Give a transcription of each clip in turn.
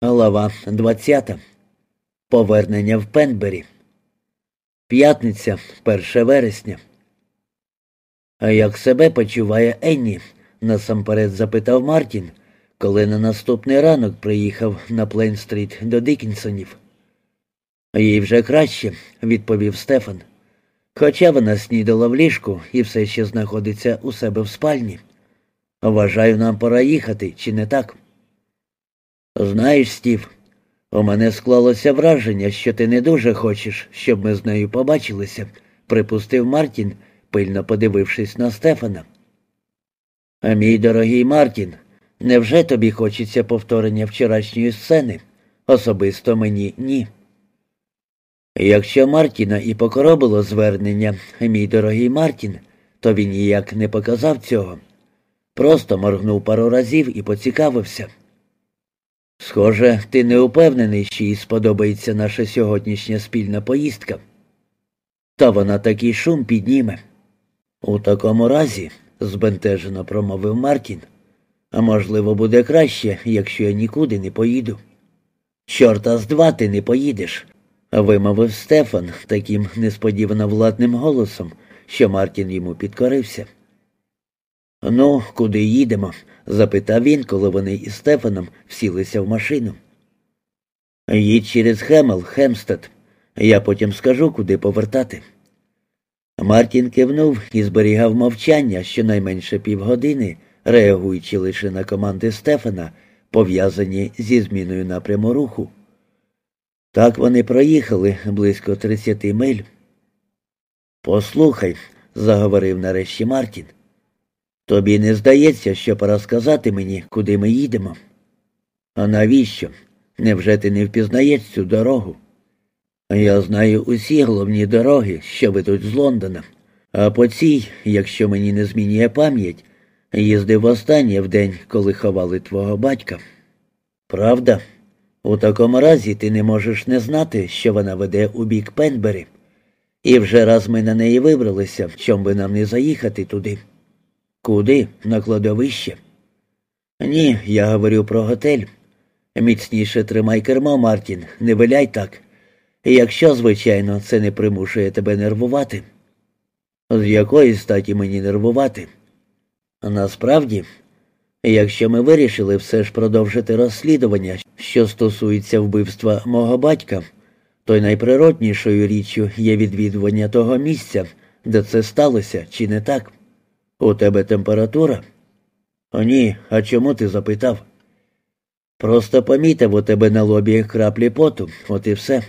Глава 20. Повернення в Пенбері. П'ятниця, 1 вересня. А як себе почуває Енні? насамперед запитав Мартін, коли на наступний ранок приїхав на Плейн-стріт до Дікінсонів. Їй вже краще, відповів Стефан. Хоча вона снідала в ліжку і все ще знаходиться у себе в спальні. Вважаю, нам пора їхати, чи не так? Знаєш, Стів, у мене склалося враження, що ти не дуже хочеш, щоб ми з нею побачилися, припустив Мартін, пильно подивившись на Стефана. А мій дорогий Мартін, невже тобі хочеться повторення вчорашньої сцени? Особисто мені ні. Якщо Мартіна і покоробило звернення, мій дорогий Мартін, то він ніяк не показав цього. Просто моргнув пару разів і поцікавився. Схоже, ти не упевнений, що їй сподобається наша сьогоднішня спільна поїздка. Та вона такий шум підніме. У такому разі, збентежено промовив Мартін, а можливо, буде краще, якщо я нікуди не поїду. Чорта з два ти не поїдеш, вимовив Стефан таким несподівано владним голосом, що Мартін йому підкорився. Ну, куди їдемо? Запитав він, коли вони із Стефаном всілися в машину. Їдь через Хемел, Хемстед. Я потім скажу, куди повертати. Мартін кивнув і зберігав мовчання щонайменше півгодини, реагуючи лише на команди Стефана, пов'язані зі зміною напряму руху. Так вони проїхали близько 30 миль. Послухай, заговорив нарешті Мартін. Тобі не здається, що пора сказати мені, куди ми їдемо? А навіщо? Невже ти не впізнаєш цю дорогу? Я знаю усі головні дороги, що ведуть з Лондона, а по цій, якщо мені не змінює пам'ять, їздив останнє в день, коли ховали твого батька. Правда? У такому разі ти не можеш не знати, що вона веде у бік Пенбері. І вже раз ми на неї вибралися, чом би нам не заїхати туди. Куди? На кладовище? Ні, я говорю про готель. Міцніше тримай кермо, Мартін, не виляй так. Якщо, звичайно, це не примушує тебе нервувати. З якої статі мені нервувати? Насправді, якщо ми вирішили все ж продовжити розслідування, що стосується вбивства мого батька, то й найприроднішою річчю є відвідування того місця, де це сталося, чи не так? У тебе температура? Ні, а чому ти запитав? Просто помітив у тебе на лобі краплі поту, от і все.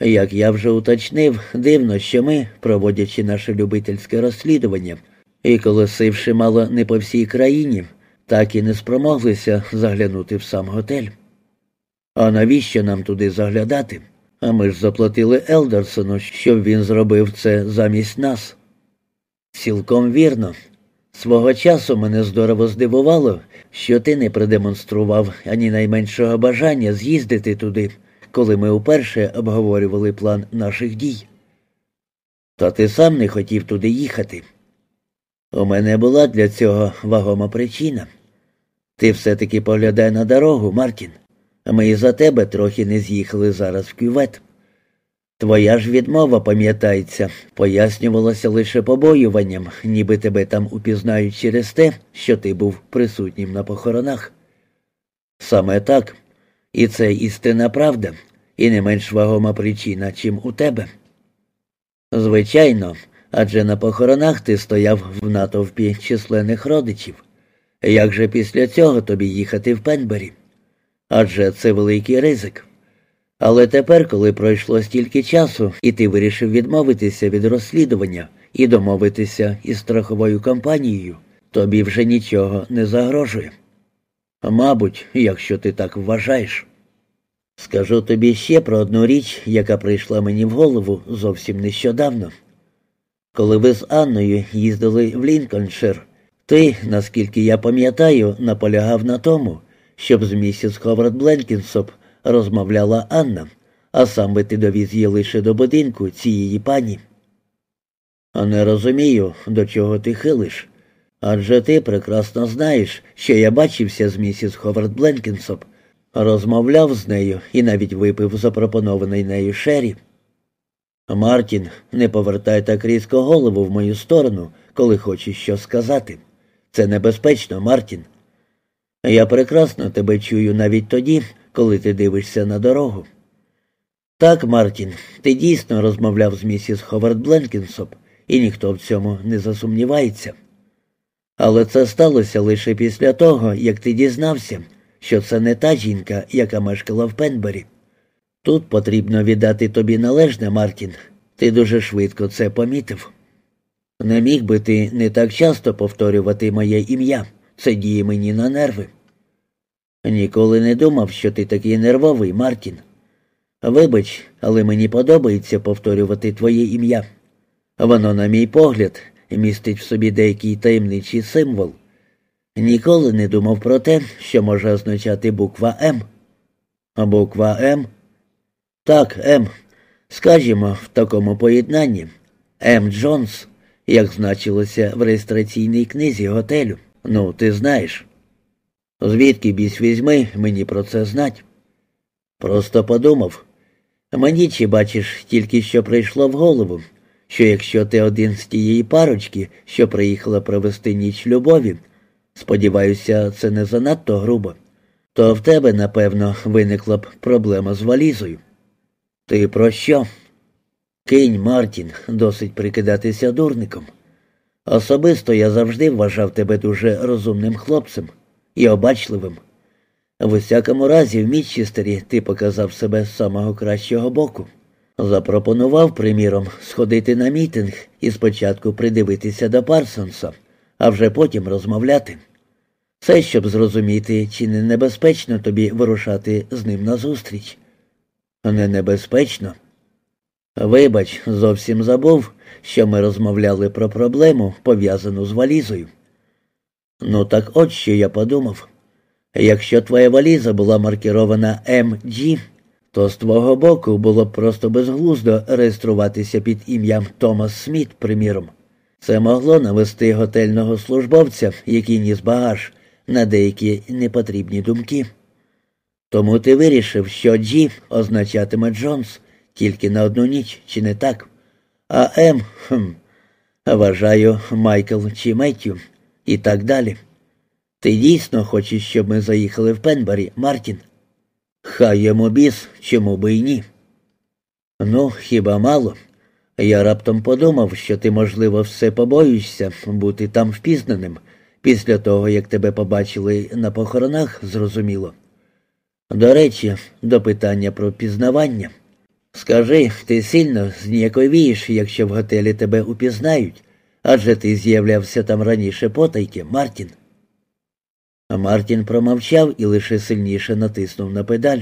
Як я вже уточнив, дивно, що ми, проводячи наше любительське розслідування і колосивши мало не по всій країні, так і не спромоглися заглянути в сам готель. А навіщо нам туди заглядати? А ми ж заплатили Елдерсону, щоб він зробив це замість нас. Цілком вірно, Свого часу мене здорово здивувало, що ти не продемонстрував ані найменшого бажання з'їздити туди, коли ми вперше обговорювали план наших дій. Та ти сам не хотів туди їхати. У мене була для цього вагома причина. Ти все-таки поглядай на дорогу, Мартін, а ми і за тебе трохи не з'їхали зараз в кювет. Твоя ж відмова, пам'ятається, пояснювалася лише побоюванням, ніби тебе там упізнають через те, що ти був присутнім на похоронах. Саме так, і це істинна правда, і не менш вагома причина, чим у тебе. Звичайно, адже на похоронах ти стояв в натовпі численних родичів. Як же після цього тобі їхати в Пенбері? Адже це великий ризик. Але тепер, коли пройшло стільки часу, і ти вирішив відмовитися від розслідування і домовитися із страховою компанією, тобі вже нічого не загрожує. Мабуть, якщо ти так вважаєш. Скажу тобі ще про одну річ, яка прийшла мені в голову зовсім нещодавно. Коли ви з Анною їздили в Лінкольншир, ти, наскільки я пам'ятаю, наполягав на тому, щоб з місіс Ховард Бленкінсоп розмовляла Анна, а сам би ти довіз її лише до будинку цієї пані. А не розумію, до чого ти хилиш. Адже ти прекрасно знаєш, що я бачився з місіс Ховард Бленкінсоп, Розмовляв з нею і навіть випив запропонований нею шері. Мартін, не повертай так різко голову в мою сторону, коли хочеш щось сказати. Це небезпечно, Мартін. Я прекрасно тебе чую навіть тоді, коли ти дивишся на дорогу. Так, Мартін, ти дійсно розмовляв з місіс Ховард Бленкінсоп, і ніхто в цьому не засумнівається. Але це сталося лише після того, як ти дізнався, що це не та жінка, яка мешкала в Пенбері. Тут потрібно віддати тобі належне, Мартін. Ти дуже швидко це помітив. Не міг би ти не так часто повторювати моє ім'я. Це діє мені на нерви. Ніколи не думав, що ти такий нервовий, Мартін. Вибач, але мені подобається повторювати твоє ім'я. Воно, на мій погляд, містить в собі деякий таємничий символ. Ніколи не думав про те, що може означати буква М. А буква М? Так, М. Скажімо, в такому поєднанні М. Джонс, як значилося в реєстраційній книзі готелю. Ну, ти знаєш. Звідки бісь візьми мені про це знать? Просто подумав. Мені чи бачиш, тільки що прийшло в голову, що якщо ти один з тієї парочки, що приїхала провести ніч любові, сподіваюся, це не занадто грубо, то в тебе, напевно, виникла б проблема з валізою. Ти про що? Кинь, Мартін, досить прикидатися дурником. Особисто я завжди вважав тебе дуже розумним хлопцем і обачливим. В усякому разі, в Мітчестері ти показав себе з самого кращого боку. Запропонував, приміром, сходити на мітинг і спочатку придивитися до Парсонса, а вже потім розмовляти. Це щоб зрозуміти, чи не небезпечно тобі вирушати з ним назустріч. Не небезпечно. Вибач, зовсім забув, що ми розмовляли про проблему, пов'язану з валізою. Ну так от що я подумав. Якщо твоя валіза була маркірована МГ, то з твого боку було б просто безглуздо реєструватися під ім'ям Томас Сміт, приміром. Це могло навести готельного службовця, який ніс багаж, на деякі непотрібні думки. Тому ти вирішив, що Джі означатиме Джонс тільки на одну ніч, чи не так? А М, хм, вважаю, Майкл чи Меттю і так далі. Ти дійсно хочеш, щоб ми заїхали в Пенбері, Мартін? Хай йому біс, чому би й ні. Ну, хіба мало? Я раптом подумав, що ти, можливо, все побоюєшся бути там впізнаним після того, як тебе побачили на похоронах, зрозуміло. До речі, до питання про пізнавання. Скажи, ти сильно зніяковієш, якщо в готелі тебе упізнають, адже ти з'являвся там раніше потайки, Мартін. Мартін промовчав і лише сильніше натиснув на педаль.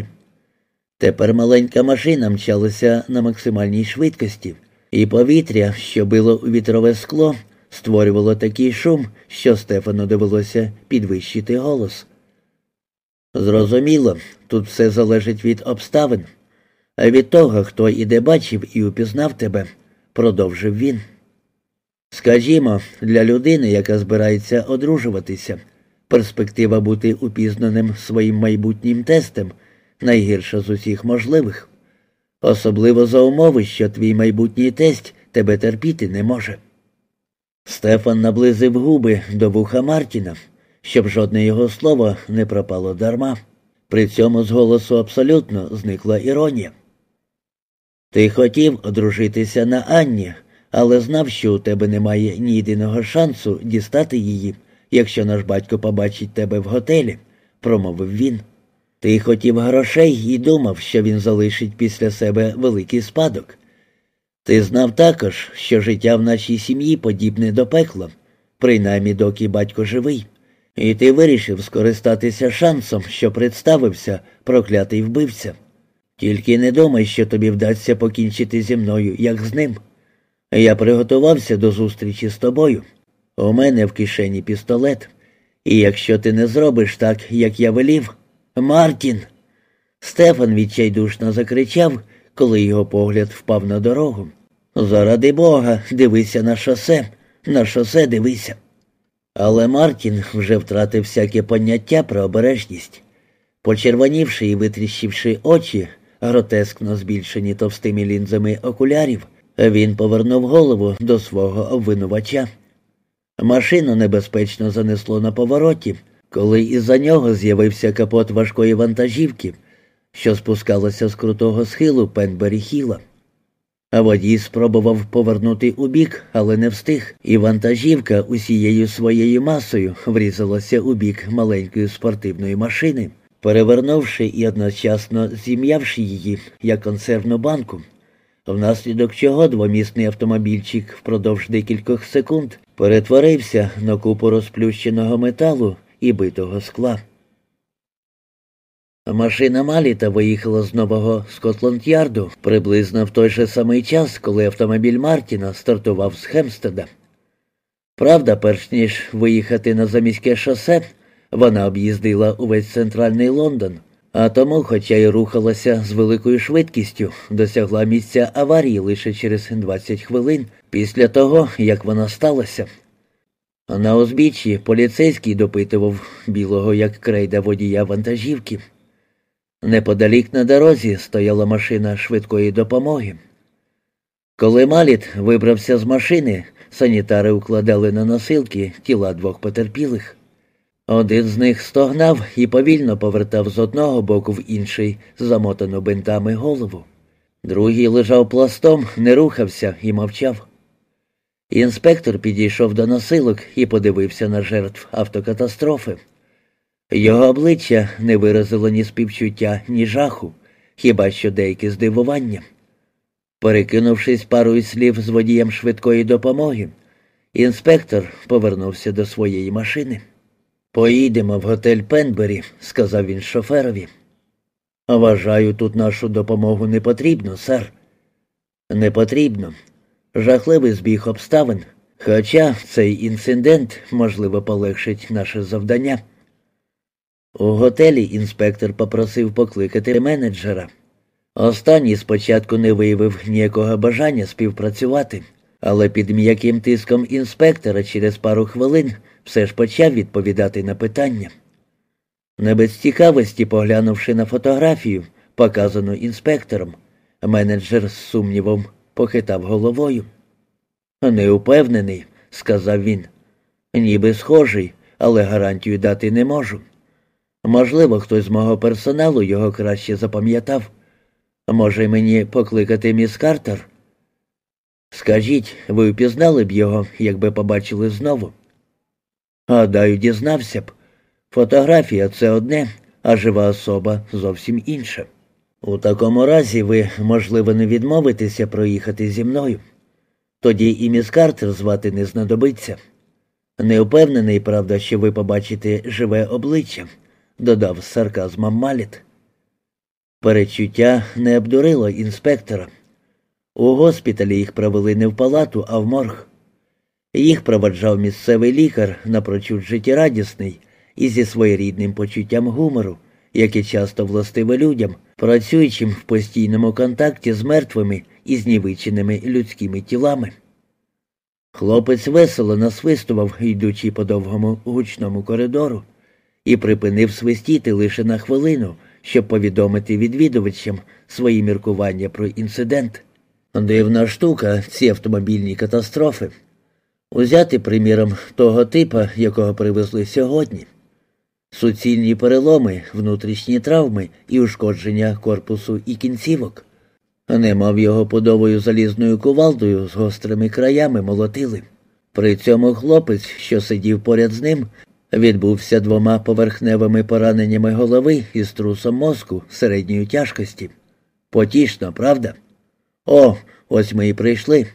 Тепер маленька машина мчалася на максимальній швидкості, і повітря, що било у вітрове скло, створювало такий шум, що Стефану довелося підвищити голос. Зрозуміло, тут все залежить від обставин, а від того, хто і де бачив і упізнав тебе, продовжив він. Скажімо, для людини, яка збирається одружуватися, перспектива бути упізнаним своїм майбутнім тестем найгірша з усіх можливих, особливо за умови, що твій майбутній тесть тебе терпіти не може. Стефан наблизив губи до вуха Мартіна, щоб жодне його слово не пропало дарма. При цьому з голосу абсолютно зникла іронія. Ти хотів одружитися на Анні, але знав, що у тебе немає ні єдиного шансу дістати її, якщо наш батько побачить тебе в готелі, промовив він. Ти хотів грошей і думав, що він залишить після себе великий спадок. Ти знав також, що життя в нашій сім'ї подібне до пекла, принаймні доки батько живий, і ти вирішив скористатися шансом, що представився проклятий вбивця. Тільки не думай, що тобі вдасться покінчити зі мною, як з ним. Я приготувався до зустрічі з тобою. У мене в кишені пістолет. І якщо ти не зробиш так, як я велів, Мартін. Стефан відчайдушно закричав, коли його погляд впав на дорогу. Заради Бога, дивися на шосе, на шосе дивися. Але Мартін вже втратив всяке поняття про обережність. Почервонівши і витріщивши очі, гротескно збільшені товстими лінзами окулярів, він повернув голову до свого обвинувача. Машину небезпечно занесло на повороті, коли із-за нього з'явився капот важкої вантажівки, що спускалася з крутого схилу Пенбері Хіла. Водій спробував повернути у бік, але не встиг, і вантажівка усією своєю масою врізалася у бік маленької спортивної машини, перевернувши і одночасно зім'явши її як консервну банку, внаслідок чого двомісний автомобільчик впродовж декількох секунд перетворився на купу розплющеного металу і битого скла. Машина Маліта виїхала з нового Скотланд-Ярду приблизно в той же самий час, коли автомобіль Мартіна стартував з Хемстеда. Правда, перш ніж виїхати на заміське шосе, вона об'їздила увесь центральний Лондон, а тому, хоча й рухалася з великою швидкістю, досягла місця аварії лише через 20 хвилин після того, як вона сталася. На узбіччі поліцейський допитував білого як крейда водія вантажівки. Неподалік на дорозі стояла машина швидкої допомоги. Коли Маліт вибрався з машини, санітари укладали на носилки тіла двох потерпілих. Один з них стогнав і повільно повертав з одного боку в інший замотану бинтами голову. Другий лежав пластом, не рухався і мовчав. Інспектор підійшов до носилок і подивився на жертв автокатастрофи. Його обличчя не виразило ні співчуття, ні жаху, хіба що деяке здивування. Перекинувшись парою слів з водієм швидкої допомоги, інспектор повернувся до своєї машини. Поїдемо в готель Пенбері, сказав він шоферові. Вважаю, тут нашу допомогу не потрібно, сер. Не потрібно. Жахливий збіг обставин. Хоча цей інцидент, можливо, полегшить наше завдання. У готелі інспектор попросив покликати менеджера. Останній спочатку не виявив ніякого бажання співпрацювати, але під м'яким тиском інспектора через пару хвилин все ж почав відповідати на питання. Не без цікавості, поглянувши на фотографію, показану інспектором, менеджер з сумнівом похитав головою. Не упевнений, сказав він. Ніби схожий, але гарантію дати не можу. Можливо, хтось з мого персоналу його краще запам'ятав. Може, мені покликати міс Картер? Скажіть, ви впізнали б його, якби побачили знову? Гадаю, дізнався б. Фотографія це одне, а жива особа зовсім інша. У такому разі ви, можливо, не відмовитеся проїхати зі мною. Тоді і міс Картер звати не знадобиться. Не впевнений, правда, що ви побачите живе обличчя додав з сарказмом Маліт. Перечуття не обдурило інспектора. У госпіталі їх провели не в палату, а в морг. Їх проваджав місцевий лікар, напрочуд життєрадісний і зі своєрідним почуттям гумору, яке часто властиве людям, працюючим в постійному контакті з мертвими і знівиченими людськими тілами. Хлопець весело насвистував, йдучи по довгому гучному коридору і припинив свистіти лише на хвилину, щоб повідомити відвідувачам свої міркування про інцидент. Дивна штука, ці автомобільні катастрофи. Узяти, приміром, того типа, якого привезли сьогодні. Суцільні переломи, внутрішні травми і ушкодження корпусу і кінцівок. Не мав його подовою залізною кувалдою з гострими краями молотили. При цьому хлопець, що сидів поряд з ним, Відбувся двома поверхневими пораненнями голови і струсом мозку середньої тяжкості. Потішно, правда? О, ось ми і прийшли.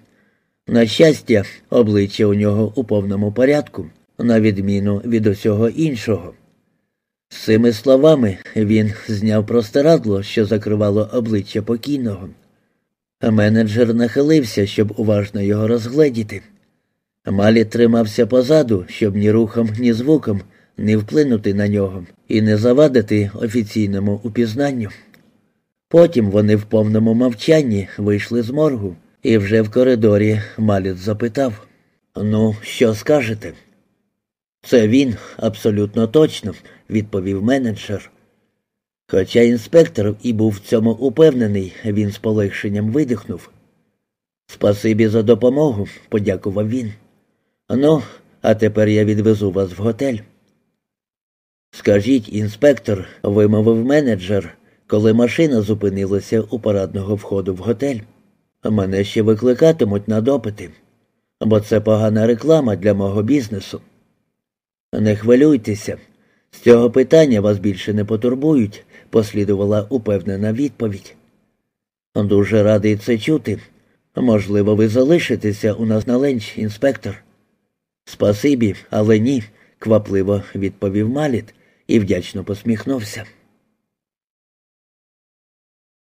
На щастя, обличчя у нього у повному порядку, на відміну від усього іншого. З цими словами він зняв простирадло, що закривало обличчя покійного. Менеджер нахилився, щоб уважно його розгледіти. Малі тримався позаду, щоб ні рухом, ні звуком не вплинути на нього і не завадити офіційному упізнанню. Потім вони в повному мовчанні вийшли з моргу, і вже в коридорі Маліт запитав Ну, що скажете? Це він, абсолютно точно, відповів менеджер. Хоча інспектор і був в цьому упевнений, він з полегшенням видихнув. Спасибі за допомогу, подякував він. Ну, а тепер я відвезу вас в готель. Скажіть, інспектор, вимовив менеджер, коли машина зупинилася у парадного входу в готель. Мене ще викликатимуть на допити, бо це погана реклама для мого бізнесу. Не хвилюйтеся, з цього питання вас більше не потурбують, послідувала упевнена відповідь. Дуже радий це чути. Можливо, ви залишитеся у нас на ленч, інспектор. Спасибі, але ні, квапливо відповів Маліт і вдячно посміхнувся.